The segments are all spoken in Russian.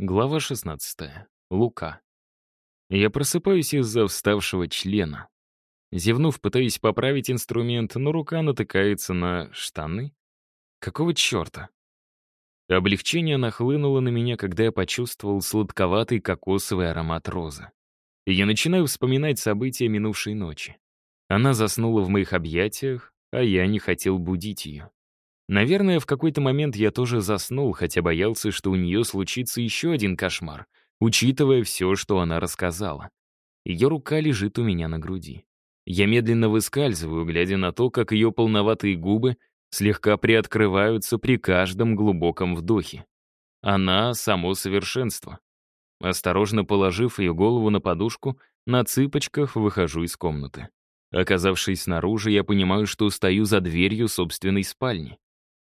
Глава 16. Лука. Я просыпаюсь из-за вставшего члена. Зевнув, пытаюсь поправить инструмент, но рука натыкается на штаны. Какого черта? Облегчение нахлынуло на меня, когда я почувствовал сладковатый кокосовый аромат розы. Я начинаю вспоминать события минувшей ночи. Она заснула в моих объятиях, а я не хотел будить ее. Наверное, в какой-то момент я тоже заснул, хотя боялся, что у нее случится еще один кошмар, учитывая все, что она рассказала. Ее рука лежит у меня на груди. Я медленно выскальзываю, глядя на то, как ее полноватые губы слегка приоткрываются при каждом глубоком вдохе. Она — само совершенство. Осторожно положив ее голову на подушку, на цыпочках выхожу из комнаты. Оказавшись снаружи, я понимаю, что стою за дверью собственной спальни.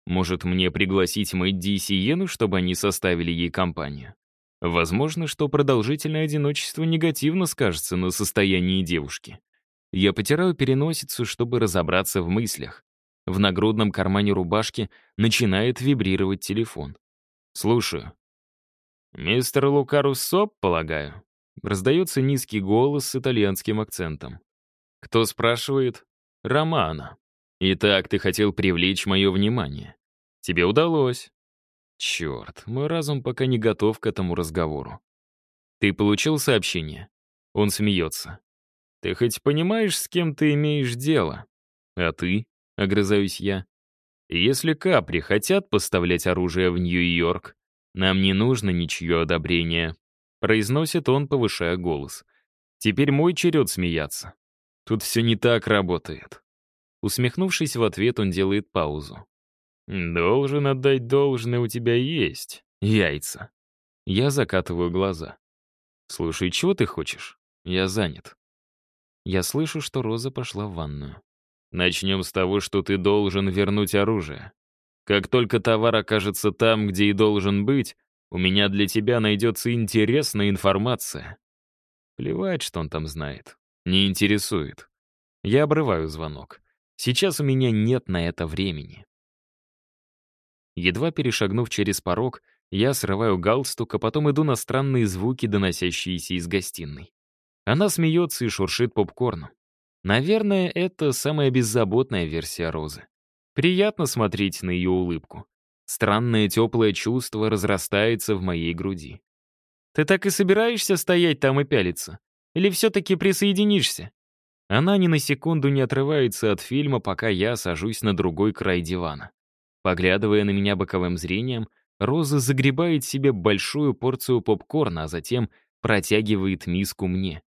Может, мне пригласить Мэдди и Сиену, чтобы они составили ей компанию? Возможно, что продолжительное одиночество негативно скажется на состоянии девушки. Я потираю переносицу, чтобы разобраться в мыслях. В нагрудном кармане рубашки начинает вибрировать телефон. Слушаю. «Мистер Лукарус Соп, полагаю?» Раздается низкий голос с итальянским акцентом. «Кто спрашивает?» «Романа». Итак, ты хотел привлечь мое внимание. Тебе удалось. Черт, мой разум пока не готов к этому разговору. Ты получил сообщение? Он смеется. Ты хоть понимаешь, с кем ты имеешь дело? А ты? Огрызаюсь я. Если Капри хотят поставлять оружие в Нью-Йорк, нам не нужно ничье одобрение. Произносит он, повышая голос. Теперь мой черед смеяться. Тут все не так работает. Усмехнувшись в ответ, он делает паузу. «Должен отдать должное у тебя есть. Яйца». Я закатываю глаза. «Слушай, чего ты хочешь? Я занят». Я слышу, что Роза пошла в ванную. «Начнем с того, что ты должен вернуть оружие. Как только товар окажется там, где и должен быть, у меня для тебя найдется интересная информация». Плевать, что он там знает. Не интересует. Я обрываю звонок. Сейчас у меня нет на это времени. Едва перешагнув через порог, я срываю галстук, а потом иду на странные звуки, доносящиеся из гостиной. Она смеется и шуршит попкорном. Наверное, это самая беззаботная версия Розы. Приятно смотреть на ее улыбку. Странное теплое чувство разрастается в моей груди. «Ты так и собираешься стоять там и пялиться? Или все-таки присоединишься?» Она ни на секунду не отрывается от фильма, пока я сажусь на другой край дивана. Поглядывая на меня боковым зрением, Роза загребает себе большую порцию попкорна, а затем протягивает миску мне.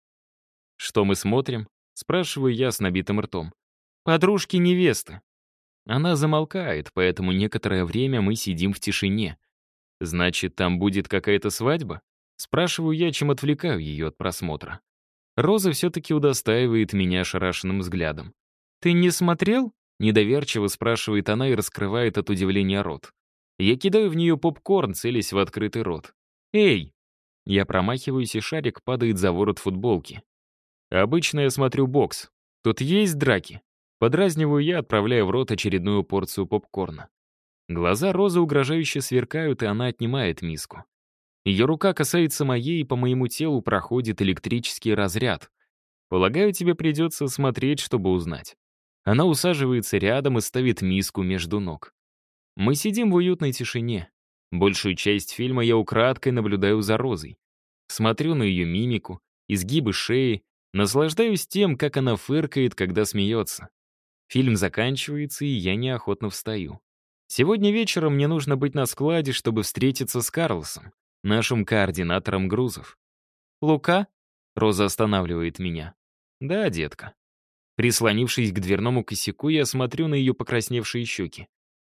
«Что мы смотрим?» — спрашиваю я с набитым ртом. «Подружки невесты». Она замолкает, поэтому некоторое время мы сидим в тишине. «Значит, там будет какая-то свадьба?» Спрашиваю я, чем отвлекаю ее от просмотра. Роза все-таки удостаивает меня шарашенным взглядом. «Ты не смотрел?» — недоверчиво спрашивает она и раскрывает от удивления рот. Я кидаю в нее попкорн, целясь в открытый рот. «Эй!» Я промахиваюсь, и шарик падает за ворот футболки. Обычно я смотрю бокс. Тут есть драки. Подразниваю я, отправляя в рот очередную порцию попкорна. Глаза Розы угрожающе сверкают, и она отнимает миску. Ее рука касается моей, и по моему телу проходит электрический разряд. Полагаю, тебе придется смотреть, чтобы узнать. Она усаживается рядом и ставит миску между ног. Мы сидим в уютной тишине. Большую часть фильма я украдкой наблюдаю за Розой. Смотрю на ее мимику, изгибы шеи, наслаждаюсь тем, как она фыркает, когда смеется. Фильм заканчивается, и я неохотно встаю. Сегодня вечером мне нужно быть на складе, чтобы встретиться с Карлосом нашим координатором грузов. «Лука?» — Роза останавливает меня. «Да, детка». Прислонившись к дверному косяку, я смотрю на ее покрасневшие щеки.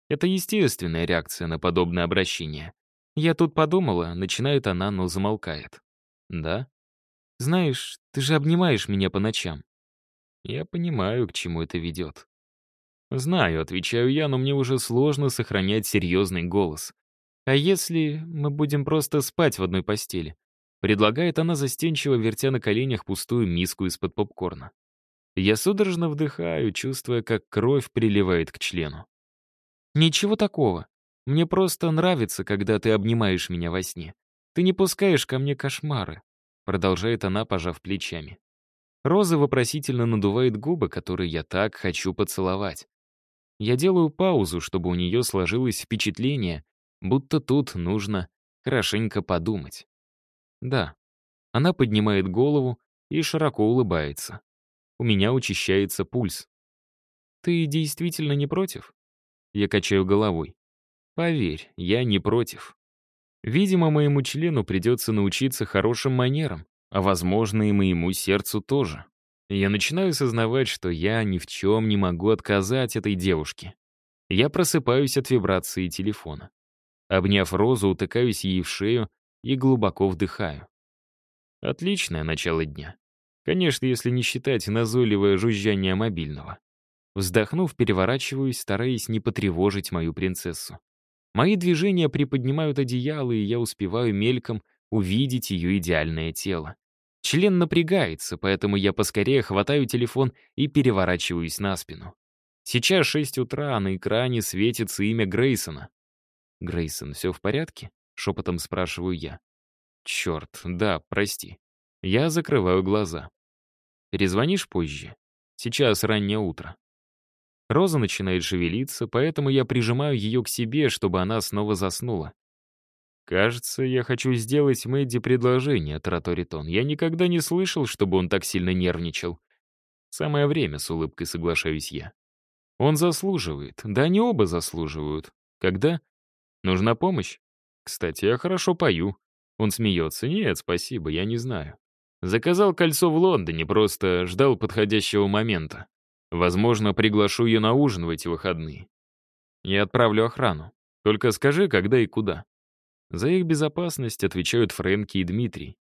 Это естественная реакция на подобное обращение. Я тут подумала, начинает она, но замолкает. «Да?» «Знаешь, ты же обнимаешь меня по ночам». Я понимаю, к чему это ведет. «Знаю», — отвечаю я, но мне уже сложно сохранять серьезный голос. «А если мы будем просто спать в одной постели?» Предлагает она застенчиво, вертя на коленях пустую миску из-под попкорна. Я судорожно вдыхаю, чувствуя, как кровь приливает к члену. «Ничего такого. Мне просто нравится, когда ты обнимаешь меня во сне. Ты не пускаешь ко мне кошмары», — продолжает она, пожав плечами. Роза вопросительно надувает губы, которые я так хочу поцеловать. Я делаю паузу, чтобы у нее сложилось впечатление, будто тут нужно хорошенько подумать. Да, она поднимает голову и широко улыбается. У меня учащается пульс. «Ты действительно не против?» Я качаю головой. «Поверь, я не против. Видимо, моему члену придется научиться хорошим манерам, а, возможно, и моему сердцу тоже. Я начинаю сознавать, что я ни в чем не могу отказать этой девушке. Я просыпаюсь от вибрации телефона. Обняв Розу, утыкаюсь ей в шею и глубоко вдыхаю. Отличное начало дня. Конечно, если не считать назойливое жужжание мобильного. Вздохнув, переворачиваюсь, стараясь не потревожить мою принцессу. Мои движения приподнимают одеяло, и я успеваю мельком увидеть ее идеальное тело. Член напрягается, поэтому я поскорее хватаю телефон и переворачиваюсь на спину. Сейчас 6 утра, а на экране светится имя Грейсона. «Грейсон, все в порядке?» — шепотом спрашиваю я. «Черт, да, прости». Я закрываю глаза. «Перезвонишь позже? Сейчас раннее утро». Роза начинает шевелиться, поэтому я прижимаю ее к себе, чтобы она снова заснула. «Кажется, я хочу сделать Мэдди предложение», — тараторит он. «Я никогда не слышал, чтобы он так сильно нервничал». «Самое время», — с улыбкой соглашаюсь я. «Он заслуживает. Да они оба заслуживают. Когда? Нужна помощь? Кстати, я хорошо пою». Он смеется. «Нет, спасибо, я не знаю». Заказал кольцо в Лондоне, просто ждал подходящего момента. Возможно, приглашу ее на ужин в эти выходные. Я отправлю охрану. Только скажи, когда и куда. За их безопасность отвечают Фрэнки и Дмитрий.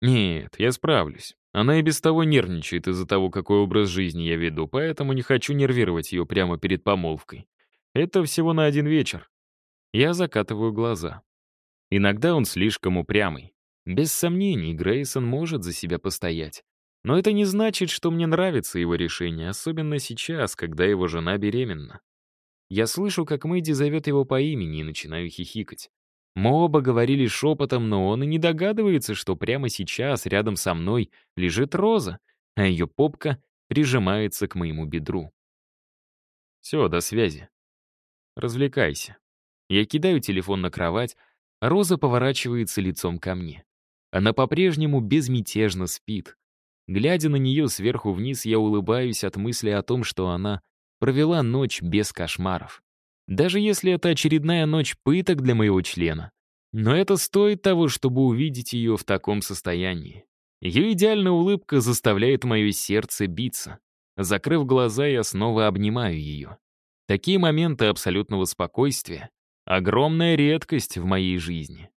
Нет, я справлюсь. Она и без того нервничает из-за того, какой образ жизни я веду, поэтому не хочу нервировать ее прямо перед помолвкой. Это всего на один вечер. Я закатываю глаза. Иногда он слишком упрямый. Без сомнений, Грейсон может за себя постоять. Но это не значит, что мне нравится его решение, особенно сейчас, когда его жена беременна. Я слышу, как Мэдди зовет его по имени и начинаю хихикать. Мы оба говорили шепотом, но он и не догадывается, что прямо сейчас рядом со мной лежит Роза, а ее попка прижимается к моему бедру. Все, до связи. Развлекайся. Я кидаю телефон на кровать, а Роза поворачивается лицом ко мне. Она по-прежнему безмятежно спит. Глядя на нее сверху вниз, я улыбаюсь от мысли о том, что она провела ночь без кошмаров. Даже если это очередная ночь пыток для моего члена. Но это стоит того, чтобы увидеть ее в таком состоянии. Ее идеальная улыбка заставляет мое сердце биться. Закрыв глаза, я снова обнимаю ее. Такие моменты абсолютного спокойствия — огромная редкость в моей жизни.